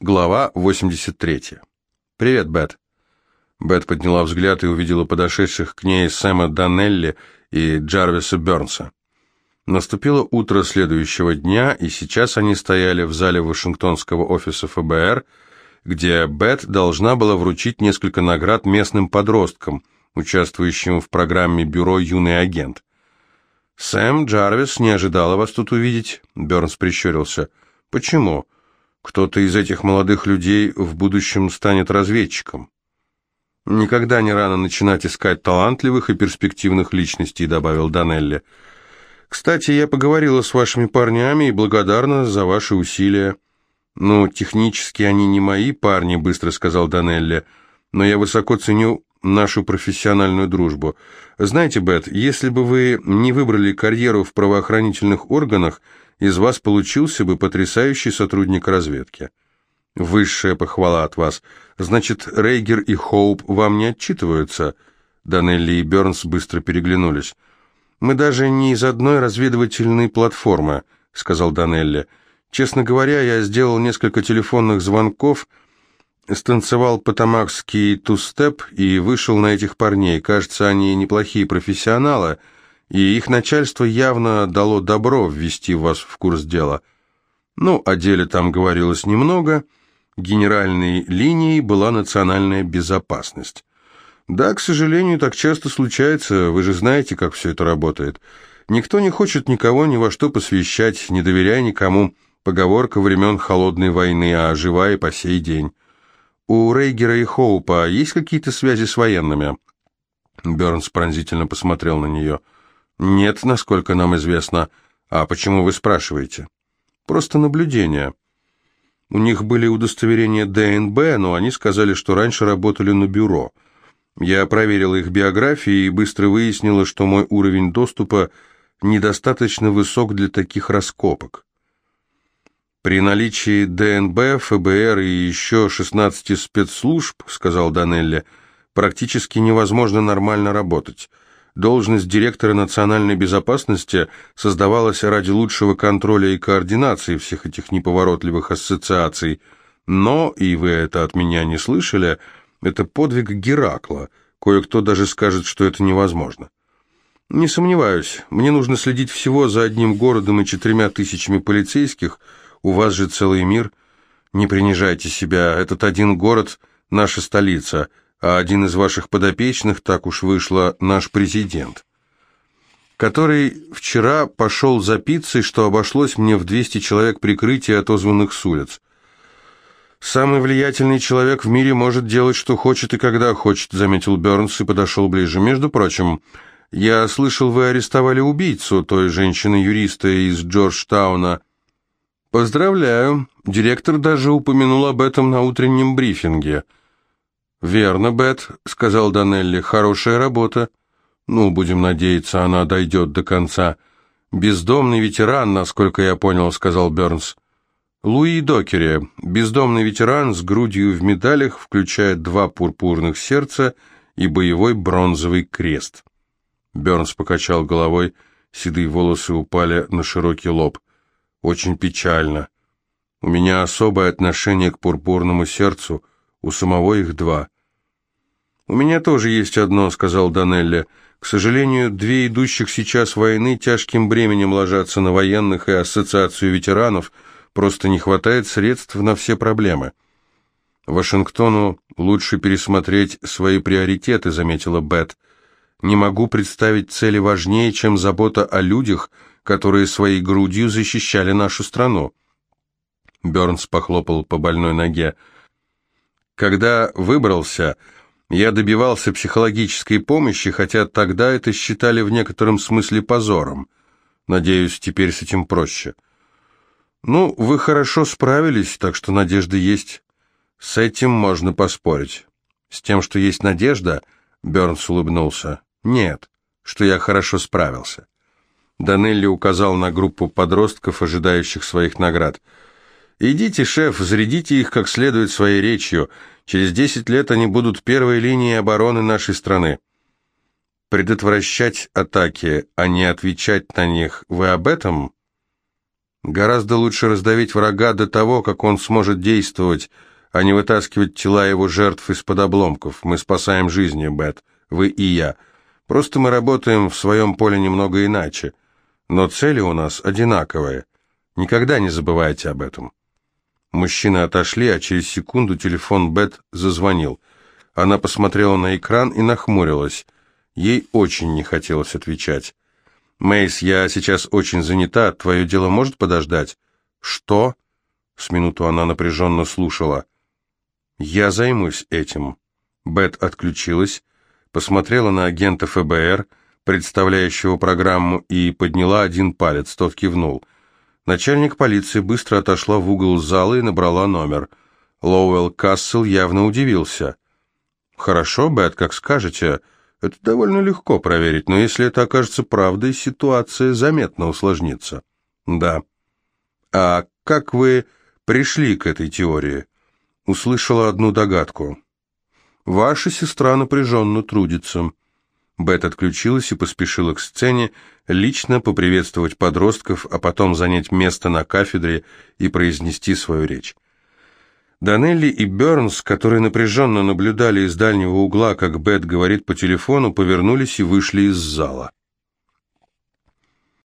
Глава 83. «Привет, Бет». Бет подняла взгляд и увидела подошедших к ней Сэма Данелли и Джарвиса Бернса. Наступило утро следующего дня, и сейчас они стояли в зале Вашингтонского офиса ФБР, где Бет должна была вручить несколько наград местным подросткам, участвующим в программе «Бюро юный агент». «Сэм Джарвис не ожидала вас тут увидеть», — Бернс прищурился. «Почему? Кто-то из этих молодых людей в будущем станет разведчиком». «Никогда не рано начинать искать талантливых и перспективных личностей», — добавил Данелли. «Кстати, я поговорила с вашими парнями и благодарна за ваши усилия». «Ну, технически они не мои парни», — быстро сказал Данелли, «но я высоко ценю нашу профессиональную дружбу. Знаете, Бет, если бы вы не выбрали карьеру в правоохранительных органах, из вас получился бы потрясающий сотрудник разведки. Высшая похвала от вас. Значит, Рейгер и Хоуп вам не отчитываются?» Данелли и Бернс быстро переглянулись. «Мы даже не из одной разведывательной платформы», — сказал Данелли. «Честно говоря, я сделал несколько телефонных звонков, станцевал по-тамакски тустеп и вышел на этих парней. Кажется, они неплохие профессионалы, и их начальство явно дало добро ввести вас в курс дела. Ну, о деле там говорилось немного. Генеральной линией была национальная безопасность. Да, к сожалению, так часто случается, вы же знаете, как все это работает. Никто не хочет никого ни во что посвящать, не доверяя никому. Поговорка времен Холодной войны, а жива и по сей день. У Рейгера и Хоупа есть какие-то связи с военными?» Бернс пронзительно посмотрел на нее. «Нет, насколько нам известно. А почему вы спрашиваете?» «Просто наблюдение. У них были удостоверения ДНБ, но они сказали, что раньше работали на бюро. Я проверила их биографии и быстро выяснила, что мой уровень доступа недостаточно высок для таких раскопок. «При наличии ДНБ, ФБР и еще 16 спецслужб, — сказал Данелли, — практически невозможно нормально работать. Должность директора национальной безопасности создавалась ради лучшего контроля и координации всех этих неповоротливых ассоциаций. Но, и вы это от меня не слышали, это подвиг Геракла. Кое-кто даже скажет, что это невозможно. Не сомневаюсь, мне нужно следить всего за одним городом и четырьмя тысячами полицейских — у вас же целый мир. Не принижайте себя. Этот один город – наша столица, а один из ваших подопечных, так уж вышло, наш президент, который вчера пошел за пиццей, что обошлось мне в 200 человек прикрытия, отозванных с улиц. «Самый влиятельный человек в мире может делать, что хочет и когда хочет», — заметил Бернс и подошел ближе. «Между прочим, я слышал, вы арестовали убийцу той женщины-юриста из Джорджтауна, «Поздравляю. Директор даже упомянул об этом на утреннем брифинге». «Верно, Бет», — сказал Данелли, — «хорошая работа». «Ну, будем надеяться, она дойдет до конца». «Бездомный ветеран, насколько я понял», — сказал Бернс. Луи Докери, бездомный ветеран с грудью в медалях, включая два пурпурных сердца и боевой бронзовый крест. Бернс покачал головой, седые волосы упали на широкий лоб. Очень печально. У меня особое отношение к пурпурному сердцу, у самого их два. У меня тоже есть одно, сказал Данелли. К сожалению, две идущих сейчас войны тяжким бременем ложатся на военных и ассоциацию ветеранов, просто не хватает средств на все проблемы. Вашингтону лучше пересмотреть свои приоритеты, заметила Бет. Не могу представить цели важнее, чем забота о людях, которые своей грудью защищали нашу страну. Бернс похлопал по больной ноге. Когда выбрался, я добивался психологической помощи, хотя тогда это считали в некотором смысле позором. Надеюсь, теперь с этим проще. Ну, вы хорошо справились, так что надежда есть. С этим можно поспорить. С тем, что есть надежда, Бернс улыбнулся. Нет, что я хорошо справился. Данелли указал на группу подростков, ожидающих своих наград. «Идите, шеф, зарядите их как следует своей речью. Через десять лет они будут первой линией обороны нашей страны». «Предотвращать атаки, а не отвечать на них. Вы об этом?» Гораздо лучше раздавить врага до того, как он сможет действовать, а не вытаскивать тела его жертв из-под обломков. Мы спасаем жизни, Бет, вы и я. Просто мы работаем в своем поле немного иначе. Но цели у нас одинаковые. Никогда не забывайте об этом. Мужчины отошли, а через секунду телефон Бет зазвонил. Она посмотрела на экран и нахмурилась. Ей очень не хотелось отвечать. «Мэйс, я сейчас очень занята, твое дело может подождать?» «Что?» С минуту она напряженно слушала. «Я займусь этим». Бет отключилась, посмотрела на агента ФБР, представляющего программу, и подняла один палец, тот кивнул. Начальник полиции быстро отошла в угол зала и набрала номер. Лоуэлл Кассел явно удивился. «Хорошо, Бет, как скажете. Это довольно легко проверить, но если это окажется правдой, ситуация заметно усложнится». «Да». «А как вы пришли к этой теории?» Услышала одну догадку. «Ваша сестра напряженно трудится». Бет отключилась и поспешила к сцене, лично поприветствовать подростков, а потом занять место на кафедре и произнести свою речь. Данелли и Бернс, которые напряженно наблюдали из дальнего угла, как Бет говорит по телефону, повернулись и вышли из зала.